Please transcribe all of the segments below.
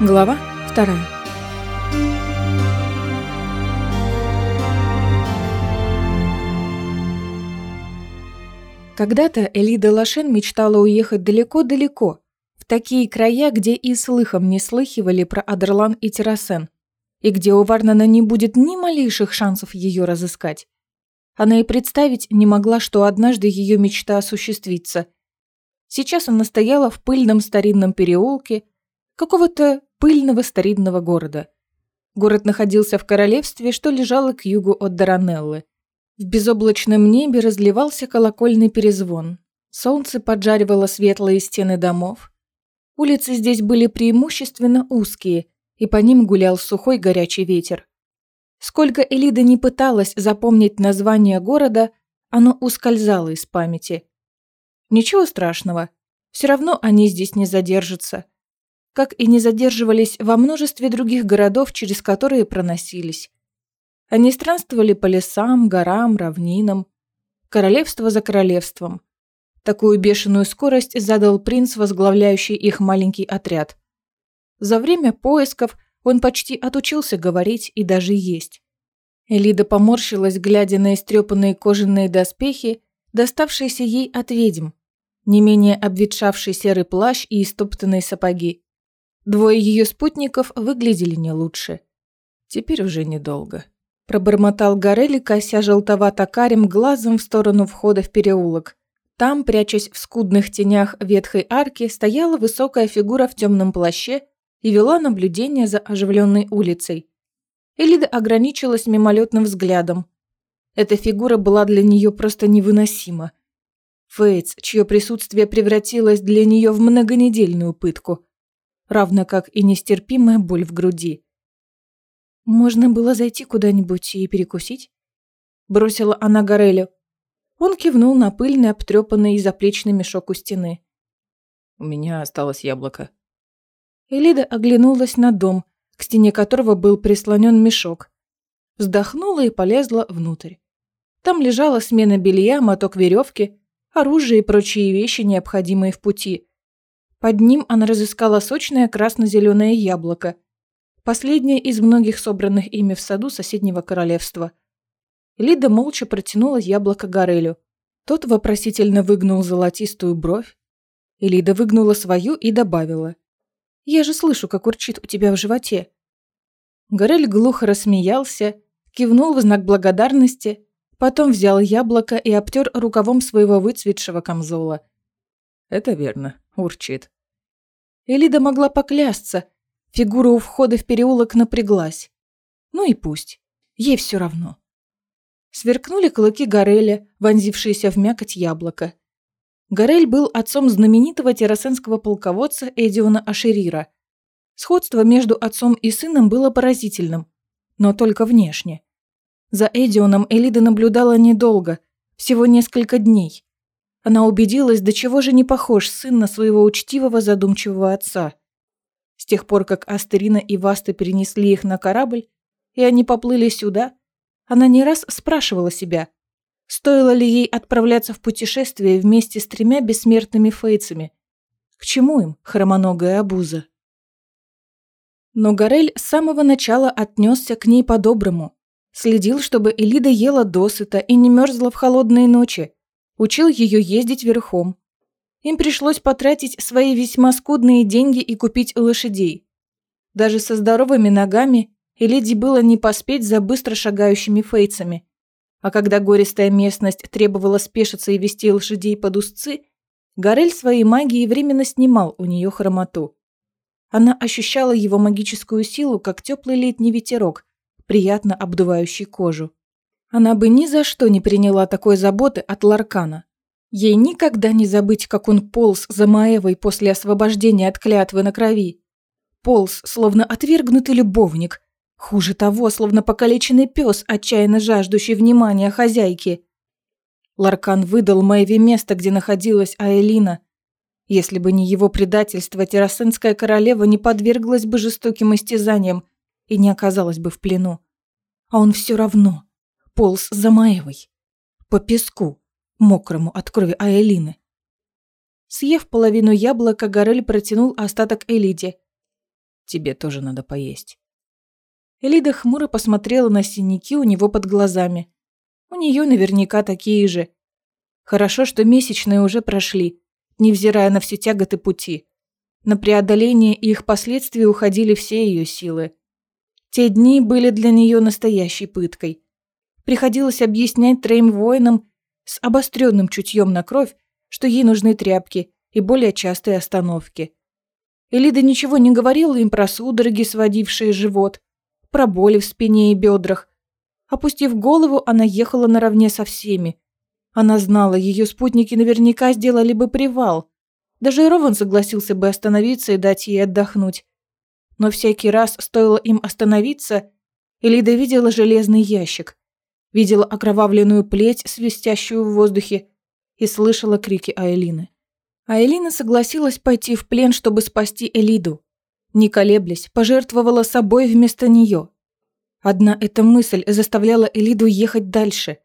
Глава вторая. Когда-то Элида Лошен мечтала уехать далеко-далеко, в такие края, где и слыхом не слыхивали про Адерлан и Террасен, и где у Варнана не будет ни малейших шансов ее разыскать. Она и представить не могла, что однажды ее мечта осуществится. Сейчас она стояла в пыльном старинном переулке, какого-то пыльного старинного города. Город находился в королевстве, что лежало к югу от Даранеллы. В безоблачном небе разливался колокольный перезвон. Солнце поджаривало светлые стены домов. Улицы здесь были преимущественно узкие, и по ним гулял сухой горячий ветер. Сколько Элида не пыталась запомнить название города, оно ускользало из памяти. Ничего страшного, все равно они здесь не задержатся как и не задерживались во множестве других городов, через которые проносились. Они странствовали по лесам, горам, равнинам, королевство за королевством. Такую бешеную скорость задал принц, возглавляющий их маленький отряд. За время поисков он почти отучился говорить и даже есть. Элида поморщилась, глядя на истрепанные кожаные доспехи, доставшиеся ей от ведьм, не менее обветшавший серый плащ и истоптанные сапоги. Двое ее спутников выглядели не лучше. Теперь уже недолго. Пробормотал Горелли, кося желтовато-карим глазом в сторону входа в переулок. Там, прячась в скудных тенях ветхой арки, стояла высокая фигура в темном плаще и вела наблюдение за оживленной улицей. Элида ограничилась мимолетным взглядом. Эта фигура была для нее просто невыносима. Фейтс, чье присутствие превратилось для нее в многонедельную пытку – равно как и нестерпимая боль в груди. «Можно было зайти куда-нибудь и перекусить?» Бросила она Горелю. Он кивнул на пыльный, обтрепанный и заплечный мешок у стены. «У меня осталось яблоко». Элида оглянулась на дом, к стене которого был прислонен мешок. Вздохнула и полезла внутрь. Там лежала смена белья, моток веревки, оружие и прочие вещи, необходимые в пути. Под ним она разыскала сочное красно-зеленое яблоко, последнее из многих собранных ими в саду соседнего королевства. Лида молча протянула яблоко Горелю. Тот вопросительно выгнул золотистую бровь. И Лида выгнула свою и добавила. «Я же слышу, как урчит у тебя в животе». Горель глухо рассмеялся, кивнул в знак благодарности, потом взял яблоко и обтер рукавом своего выцветшего камзола. «Это верно урчит. Элида могла поклясться. Фигура у входа в переулок напряглась. Ну и пусть. Ей все равно. Сверкнули клыки Гореля, вонзившиеся в мякоть яблока. Горель был отцом знаменитого террасенского полководца Эдиона Ашерира. Сходство между отцом и сыном было поразительным, но только внешне. За Эдионом Элида наблюдала недолго, всего несколько дней. Она убедилась, до чего же не похож сын на своего учтивого задумчивого отца. С тех пор, как Астерина и Васта перенесли их на корабль, и они поплыли сюда, она не раз спрашивала себя, стоило ли ей отправляться в путешествие вместе с тремя бессмертными фейцами. К чему им хромоногая обуза? Но Горель с самого начала отнесся к ней по-доброму. Следил, чтобы Элида ела досыта и не мерзла в холодные ночи, Учил ее ездить верхом. Им пришлось потратить свои весьма скудные деньги и купить лошадей. Даже со здоровыми ногами Элиди было не поспеть за быстро шагающими фейцами. А когда гористая местность требовала спешиться и вести лошадей под узцы, Горель своей магией временно снимал у нее хромоту. Она ощущала его магическую силу, как теплый летний ветерок, приятно обдувающий кожу. Она бы ни за что не приняла такой заботы от Ларкана. Ей никогда не забыть, как он полз за Маевой после освобождения от клятвы на крови. Полз, словно отвергнутый любовник. Хуже того, словно покалеченный пес, отчаянно жаждущий внимания хозяйки. Ларкан выдал Маеве место, где находилась Аэлина. Если бы не его предательство, Террасенская королева не подверглась бы жестоким истязаниям и не оказалась бы в плену. А он все равно полз за Маевой. По песку, мокрому от крови Аэлины. Съев половину яблока, Горель протянул остаток Элиде. Тебе тоже надо поесть. Элида хмуро посмотрела на синяки у него под глазами. У нее наверняка такие же. Хорошо, что месячные уже прошли, невзирая на все тяготы пути. На преодоление их последствий уходили все ее силы. Те дни были для нее настоящей пыткой. Приходилось объяснять троим воинам с обостренным чутьем на кровь, что ей нужны тряпки и более частые остановки. Элида ничего не говорила им про судороги, сводившие живот, про боли в спине и бедрах. Опустив голову, она ехала наравне со всеми. Она знала, ее спутники наверняка сделали бы привал. Даже Рован согласился бы остановиться и дать ей отдохнуть. Но всякий раз стоило им остановиться, Элида видела железный ящик, видела окровавленную плеть, свистящую в воздухе, и слышала крики Айлины. Айлина согласилась пойти в плен, чтобы спасти Элиду не колеблясь, пожертвовала собой вместо нее. Одна эта мысль заставляла Элиду ехать дальше.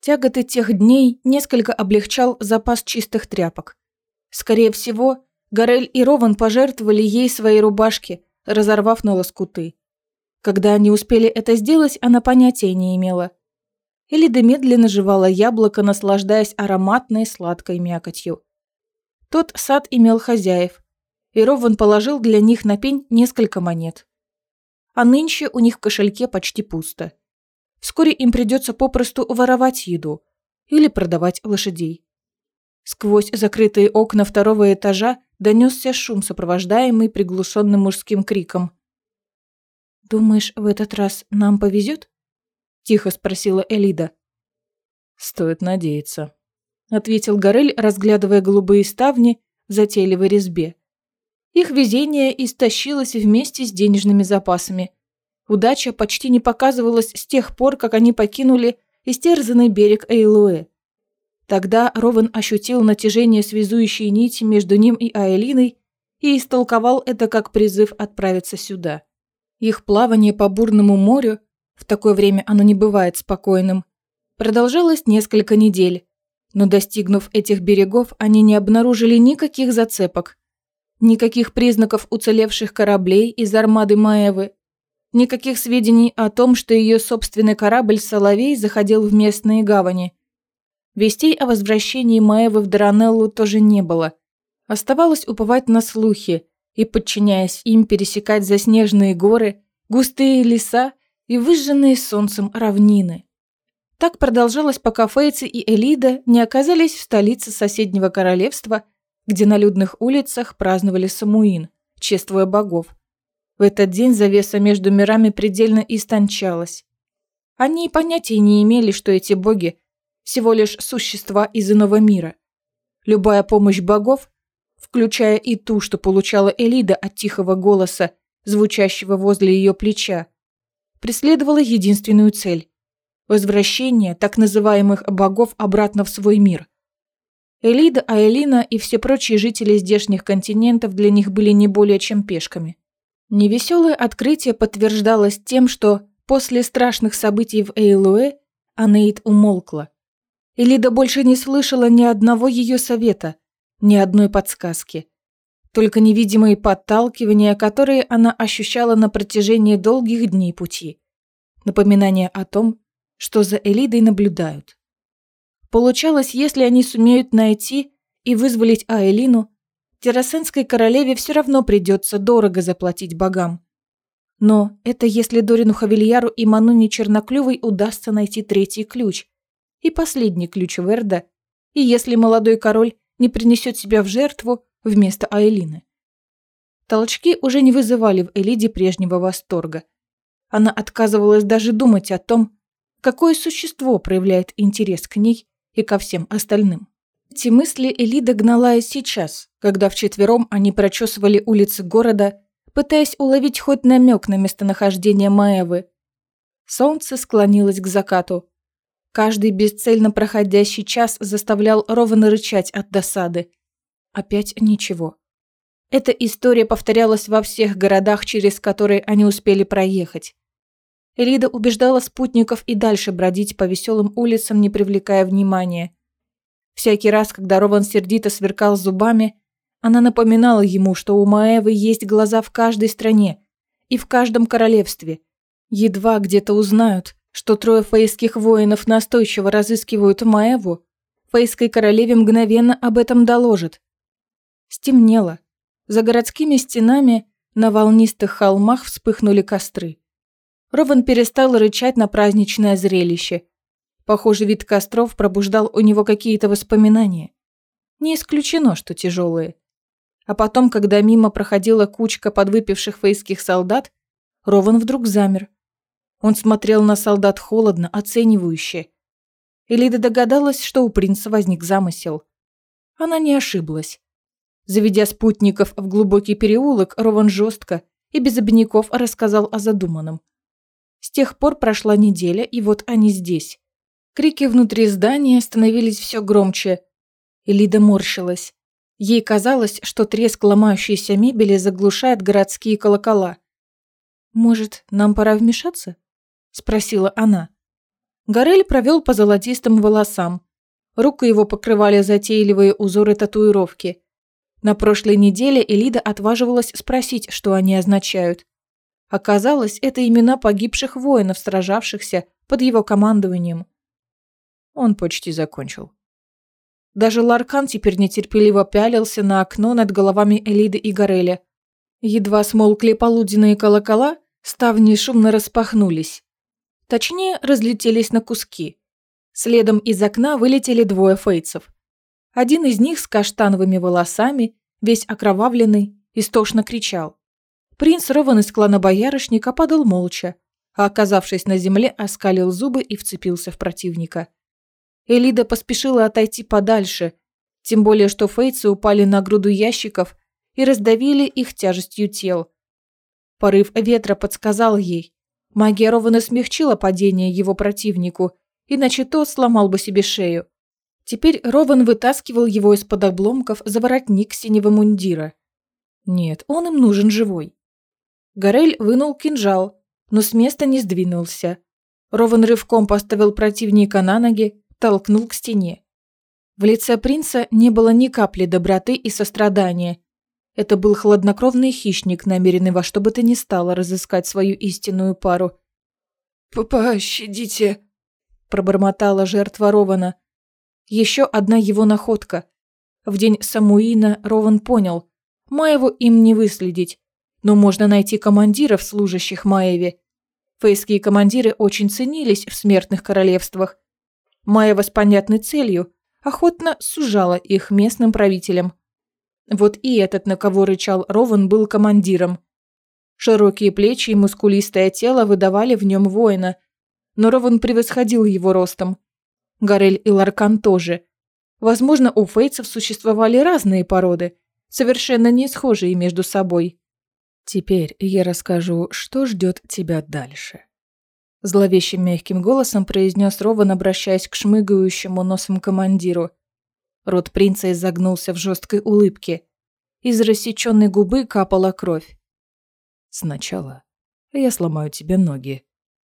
Тяготы тех дней несколько облегчал запас чистых тряпок. Скорее всего, Горель и Рован пожертвовали ей свои рубашки, разорвав на лоскуты. Когда они успели это сделать, она понятия не имела. Элида медленно жевала яблоко, наслаждаясь ароматной сладкой мякотью. Тот сад имел хозяев, и Рован положил для них на пень несколько монет. А нынче у них в кошельке почти пусто. Вскоре им придется попросту воровать еду или продавать лошадей. Сквозь закрытые окна второго этажа донесся шум, сопровождаемый приглушенным мужским криком. «Думаешь, в этот раз нам повезет?» – тихо спросила Элида. «Стоит надеяться», – ответил Горель, разглядывая голубые ставни в затейливой резьбе. Их везение истощилось вместе с денежными запасами. Удача почти не показывалась с тех пор, как они покинули истерзанный берег Эйлуэ. Тогда Ровен ощутил натяжение связующей нити между ним и Айлиной и истолковал это как призыв отправиться сюда. Их плавание по бурному морю, в такое время оно не бывает спокойным, продолжалось несколько недель, но достигнув этих берегов, они не обнаружили никаких зацепок, Никаких признаков уцелевших кораблей из армады Маевы. Никаких сведений о том, что ее собственный корабль «Соловей» заходил в местные гавани. Вестей о возвращении Маевы в Даранеллу тоже не было. Оставалось уповать на слухи и, подчиняясь им, пересекать заснеженные горы, густые леса и выжженные солнцем равнины. Так продолжалось, пока Фейцы и Элида не оказались в столице соседнего королевства – где на людных улицах праздновали Самуин, чествуя богов. В этот день завеса между мирами предельно истончалась. Они и понятия не имели, что эти боги – всего лишь существа из иного мира. Любая помощь богов, включая и ту, что получала Элида от тихого голоса, звучащего возле ее плеча, преследовала единственную цель – возвращение так называемых богов обратно в свой мир. Элида, Айлина и все прочие жители здешних континентов для них были не более чем пешками. Невеселое открытие подтверждалось тем, что после страшных событий в Эйлуэ Анеид умолкла. Элида больше не слышала ни одного ее совета, ни одной подсказки. Только невидимые подталкивания, которые она ощущала на протяжении долгих дней пути. Напоминание о том, что за Элидой наблюдают. Получалось, если они сумеют найти и вызволить Аэлину, Террасенской королеве все равно придется дорого заплатить богам. Но это если Дорину Хавильяру и Мануне Черноклювой удастся найти третий ключ и последний ключ Верда, и если молодой король не принесет себя в жертву вместо Аэлины. Толчки уже не вызывали в Элиде прежнего восторга. Она отказывалась даже думать о том, какое существо проявляет интерес к ней и ко всем остальным. Эти мысли Элида гнала и сейчас, когда вчетвером они прочесывали улицы города, пытаясь уловить хоть намек на местонахождение Маевы. Солнце склонилось к закату. Каждый бесцельно проходящий час заставлял ровно рычать от досады. Опять ничего. Эта история повторялась во всех городах, через которые они успели проехать. Элида убеждала спутников и дальше бродить по веселым улицам, не привлекая внимания. Всякий раз, когда Рован сердито сверкал зубами, Она напоминала ему, что у Маэвы есть глаза в каждой стране и в каждом королевстве. Едва где-то узнают, что трое фейских воинов настойчиво разыскивают Маэву, фейской королеве мгновенно об этом доложат. Стемнело. За городскими стенами на волнистых холмах вспыхнули костры. Рован перестал рычать на праздничное зрелище. Похоже, вид костров пробуждал у него какие-то воспоминания. Не исключено, что тяжелые. А потом, когда мимо проходила кучка подвыпивших фейских солдат, Рован вдруг замер. Он смотрел на солдат холодно, оценивающе. Элида догадалась, что у принца возник замысел. Она не ошиблась. Заведя спутников в глубокий переулок, Рован жестко и без обиняков рассказал о задуманном. С тех пор прошла неделя, и вот они здесь. Крики внутри здания становились все громче. Элида морщилась. Ей казалось, что треск ломающейся мебели заглушает городские колокола. «Может, нам пора вмешаться?» – спросила она. Горель провел по золотистым волосам. Руку его покрывали затейливые узоры татуировки. На прошлой неделе Элида отваживалась спросить, что они означают. Оказалось, это имена погибших воинов, сражавшихся под его командованием. Он почти закончил. Даже Ларкан теперь нетерпеливо пялился на окно над головами Элиды и Гореля. Едва смолкли полуденные колокола, ставни шумно распахнулись. Точнее, разлетелись на куски. Следом из окна вылетели двое фейцев. Один из них с каштановыми волосами, весь окровавленный, истошно кричал. Принц Рован из клана боярышника падал молча, а оказавшись на земле, оскалил зубы и вцепился в противника. Элида поспешила отойти подальше, тем более что фейцы упали на груду ящиков и раздавили их тяжестью тел. Порыв ветра подсказал ей. Магия Рована смягчила падение его противнику, иначе тот сломал бы себе шею. Теперь Рован вытаскивал его из-под обломков за воротник синего мундира. Нет, он им нужен живой. Горель вынул кинжал, но с места не сдвинулся. Рован рывком поставил противника на ноги, толкнул к стене. В лице принца не было ни капли доброты и сострадания. Это был хладнокровный хищник, намеренный во что бы то ни стало разыскать свою истинную пару. «Пощадите», – пробормотала жертва Рована. Еще одна его находка. В день Самуина Рован понял, Маеву им не выследить, но можно найти командиров, служащих Маеве. Фейские командиры очень ценились в смертных королевствах. Маева с понятной целью охотно сужала их местным правителям. Вот и этот, на кого рычал Рован, был командиром. Широкие плечи и мускулистое тело выдавали в нем воина, но Рован превосходил его ростом – Горель и Ларкан тоже. Возможно, у фейцев существовали разные породы, совершенно не схожие между собой. Теперь я расскажу, что ждет тебя дальше. Зловещим мягким голосом произнес Рован, обращаясь к шмыгающему носом командиру. Рот принца изогнулся в жесткой улыбке. Из рассеченной губы капала кровь. Сначала я сломаю тебе ноги.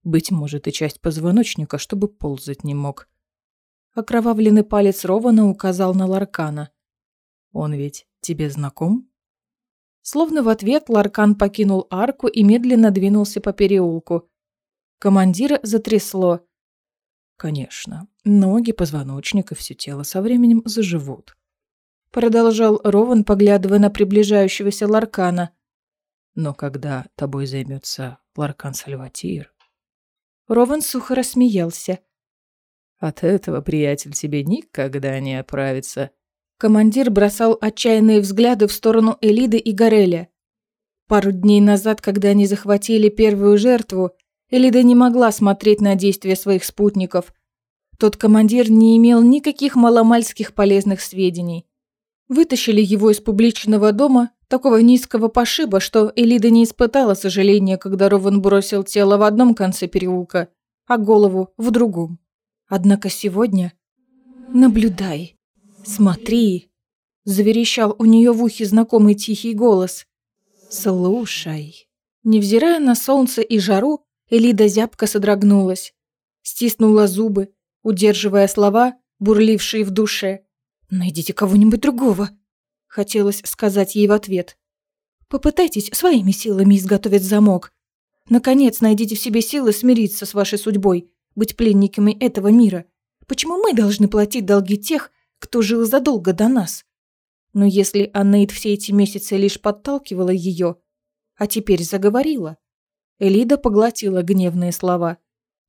Быть может, и часть позвоночника, чтобы ползать не мог. Окровавленный палец Рована указал на Ларкана. «Он ведь тебе знаком?» Словно в ответ Ларкан покинул арку и медленно двинулся по переулку. Командира затрясло. «Конечно, ноги, позвоночник и все тело со временем заживут», продолжал Рован, поглядывая на приближающегося Ларкана. «Но когда тобой займется Ларкан Сальватир...» Рован сухо рассмеялся. От этого, приятель, тебе никогда не оправится. Командир бросал отчаянные взгляды в сторону Элиды и Гореля. Пару дней назад, когда они захватили первую жертву, Элида не могла смотреть на действия своих спутников. Тот командир не имел никаких маломальских полезных сведений. Вытащили его из публичного дома, такого низкого пошиба, что Элида не испытала сожаления, когда Рован бросил тело в одном конце переулка, а голову в другом. Однако сегодня... Наблюдай, смотри, заверещал у нее в ухе знакомый тихий голос. Слушай. Невзирая на солнце и жару, Элида зябко содрогнулась. Стиснула зубы, удерживая слова, бурлившие в душе. «Найдите кого-нибудь другого!» Хотелось сказать ей в ответ. Попытайтесь своими силами изготовить замок. Наконец найдите в себе силы смириться с вашей судьбой, быть пленниками этого мира. Почему мы должны платить долги тех, кто жил задолго до нас? Но если Аннейд все эти месяцы лишь подталкивала ее, а теперь заговорила, Элида поглотила гневные слова.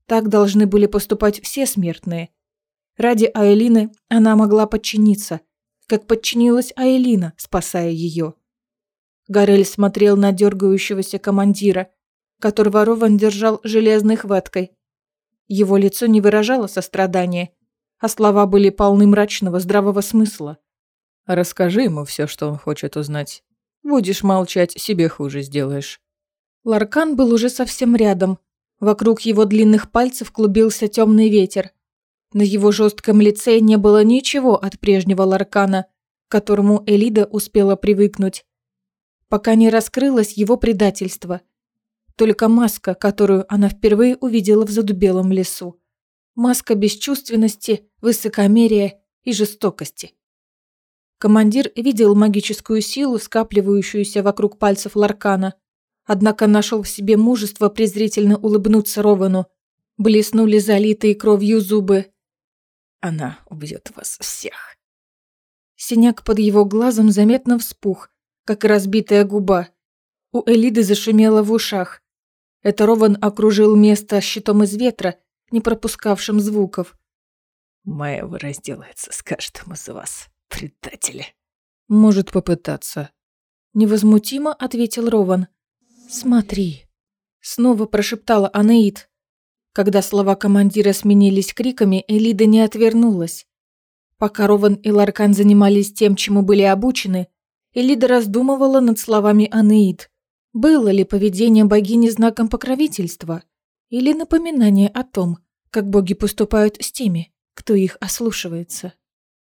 Так должны были поступать все смертные. Ради Аэлины она могла подчиниться, как подчинилась Аэлина, спасая ее. Гарель смотрел на дергающегося командира, которого Рован держал железной хваткой. Его лицо не выражало сострадания, а слова были полны мрачного здравого смысла. «Расскажи ему все, что он хочет узнать. Будешь молчать, себе хуже сделаешь». Ларкан был уже совсем рядом. Вокруг его длинных пальцев клубился темный ветер. На его жестком лице не было ничего от прежнего Ларкана, к которому Элида успела привыкнуть. Пока не раскрылось его предательство. Только маска, которую она впервые увидела в задубелом лесу. Маска бесчувственности, высокомерия и жестокости. Командир видел магическую силу, скапливающуюся вокруг пальцев Ларкана, однако нашел в себе мужество презрительно улыбнуться Ровану. Блеснули залитые кровью зубы. «Она убьет вас всех». Синяк под его глазом заметно вспух, как разбитая губа. У Элиды зашумело в ушах. Это Рован окружил место щитом из ветра, не пропускавшим звуков. «Маева разделается с каждым из вас, предатели». «Может попытаться». Невозмутимо ответил Рован. «Смотри», — снова прошептала Анаит. Когда слова командира сменились криками, Элида не отвернулась. Пока Рован и Ларкан занимались тем, чему были обучены, Элида раздумывала над словами Анаит. Было ли поведение богини знаком покровительства или напоминание о том, как боги поступают с теми, кто их ослушивается?